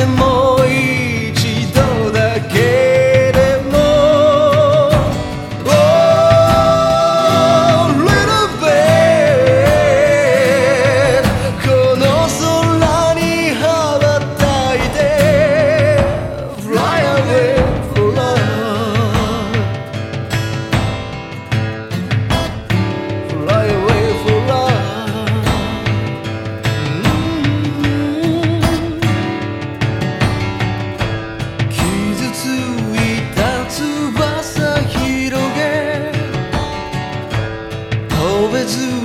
temor. ず